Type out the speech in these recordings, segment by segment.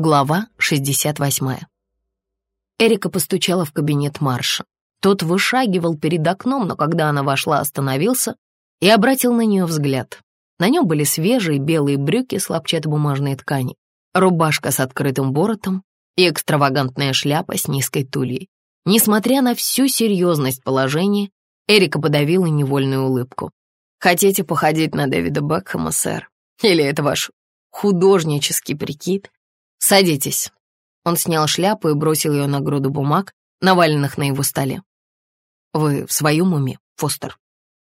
Глава 68. Эрика постучала в кабинет Марша. Тот вышагивал перед окном, но когда она вошла, остановился и обратил на нее взгляд. На нем были свежие белые брюки с хлопчатобумажной ткани, рубашка с открытым боротом и экстравагантная шляпа с низкой тульей. Несмотря на всю серьезность положения, Эрика подавила невольную улыбку. «Хотите походить на Дэвида Бекхэма, сэр? Или это ваш художнический прикид?» «Садитесь». Он снял шляпу и бросил ее на груду бумаг, наваленных на его столе. «Вы в своем уме, Фостер?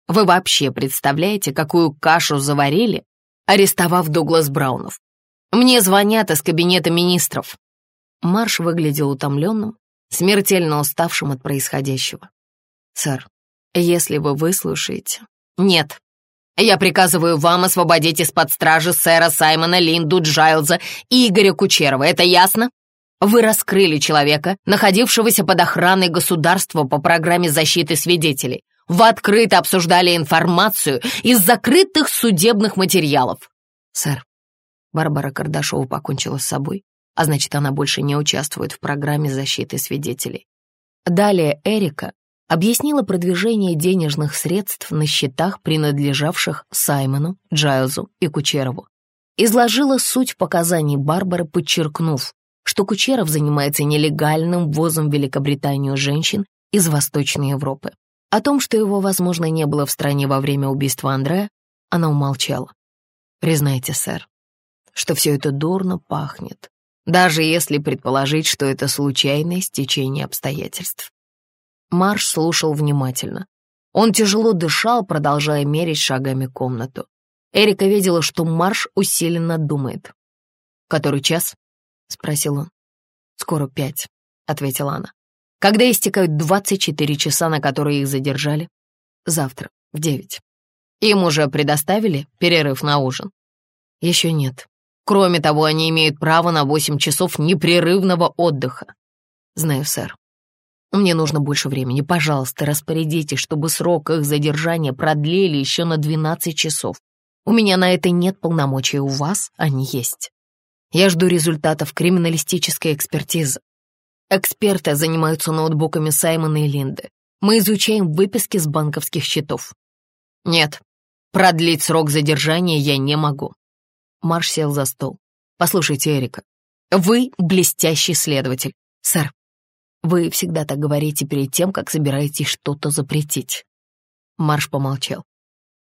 Вы вообще представляете, какую кашу заварили, арестовав Дуглас Браунов? Мне звонят из кабинета министров». Марш выглядел утомленным, смертельно уставшим от происходящего. «Сэр, если вы выслушаете...» «Нет, я приказываю вам освободить из-под стражи сэра Саймона Линду Джайлза и Игоря Кучерова. Это ясно? Вы раскрыли человека, находившегося под охраной государства по программе защиты свидетелей. Вы открыто обсуждали информацию из закрытых судебных материалов. Сэр, Барбара Кардашова покончила с собой, а значит, она больше не участвует в программе защиты свидетелей. Далее Эрика объяснила продвижение денежных средств на счетах, принадлежавших Саймону, Джайлзу и Кучерову. Изложила суть показаний Барбары, подчеркнув, что Кучеров занимается нелегальным ввозом в Великобританию женщин из Восточной Европы. О том, что его, возможно, не было в стране во время убийства Андрея, она умолчала. «Признайте, сэр, что все это дурно пахнет, даже если предположить, что это случайное стечение обстоятельств. Марш слушал внимательно. Он тяжело дышал, продолжая мерить шагами комнату. Эрика видела, что Марш усиленно думает. «Который час?» — спросил он. «Скоро пять», — ответила она. «Когда истекают двадцать четыре часа, на которые их задержали?» «Завтра, в девять. Им уже предоставили перерыв на ужин?» «Еще нет. Кроме того, они имеют право на восемь часов непрерывного отдыха». «Знаю, сэр. Мне нужно больше времени. Пожалуйста, распорядитесь, чтобы срок их задержания продлили еще на 12 часов. У меня на это нет полномочий, у вас они есть. Я жду результатов криминалистической экспертизы. Эксперты занимаются ноутбуками Саймона и Линды. Мы изучаем выписки с банковских счетов. Нет, продлить срок задержания я не могу. Марш сел за стол. Послушайте, Эрика, вы блестящий следователь. Сэр, вы всегда так говорите перед тем, как собираетесь что-то запретить. Марш помолчал.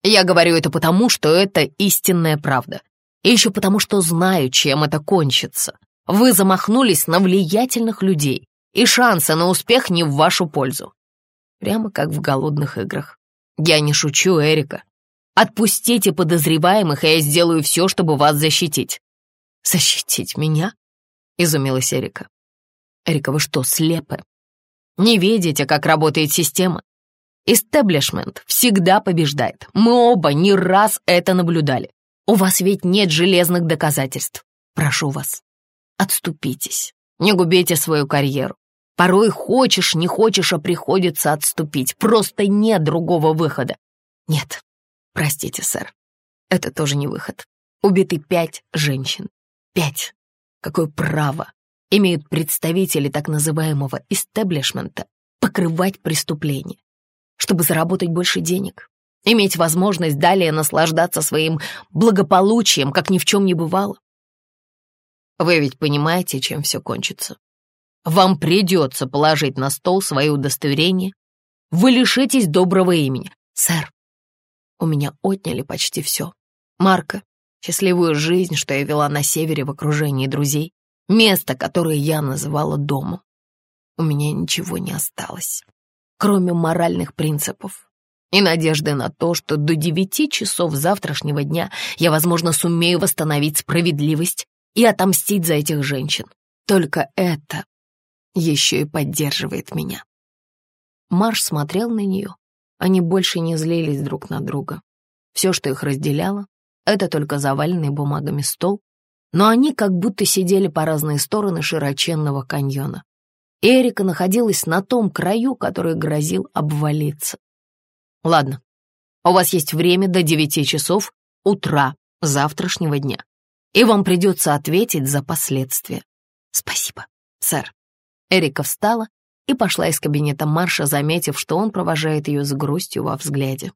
Я говорю это потому, что это истинная правда. И еще потому, что знаю, чем это кончится. Вы замахнулись на влиятельных людей, и шансы на успех не в вашу пользу. Прямо как в голодных играх. Я не шучу, Эрика. Отпустите подозреваемых, и я сделаю все, чтобы вас защитить. Защитить меня? Изумилась Эрика. Эрика, вы что, слепы? Не видите, как работает система? Истеблишмент всегда побеждает. Мы оба не раз это наблюдали. У вас ведь нет железных доказательств. Прошу вас, отступитесь. Не губите свою карьеру. Порой хочешь, не хочешь, а приходится отступить. Просто нет другого выхода. Нет, простите, сэр, это тоже не выход. Убиты пять женщин. Пять. Какое право имеют представители так называемого истеблишмента покрывать преступления, чтобы заработать больше денег, иметь возможность далее наслаждаться своим благополучием, как ни в чем не бывало. Вы ведь понимаете, чем все кончится. Вам придется положить на стол свое удостоверение. Вы лишитесь доброго имени. Сэр, у меня отняли почти все. Марка, счастливую жизнь, что я вела на севере в окружении друзей, Место, которое я называла домом. У меня ничего не осталось, кроме моральных принципов и надежды на то, что до девяти часов завтрашнего дня я, возможно, сумею восстановить справедливость и отомстить за этих женщин. Только это еще и поддерживает меня. Марш смотрел на нее. Они больше не злились друг на друга. Все, что их разделяло, это только заваленный бумагами стол но они как будто сидели по разные стороны широченного каньона. Эрика находилась на том краю, который грозил обвалиться. «Ладно, у вас есть время до девяти часов утра завтрашнего дня. и вам придется ответить за последствия. Спасибо, сэр. Эрика встала и пошла из кабинета Марша, заметив, что он провожает ее с грустью во взгляде.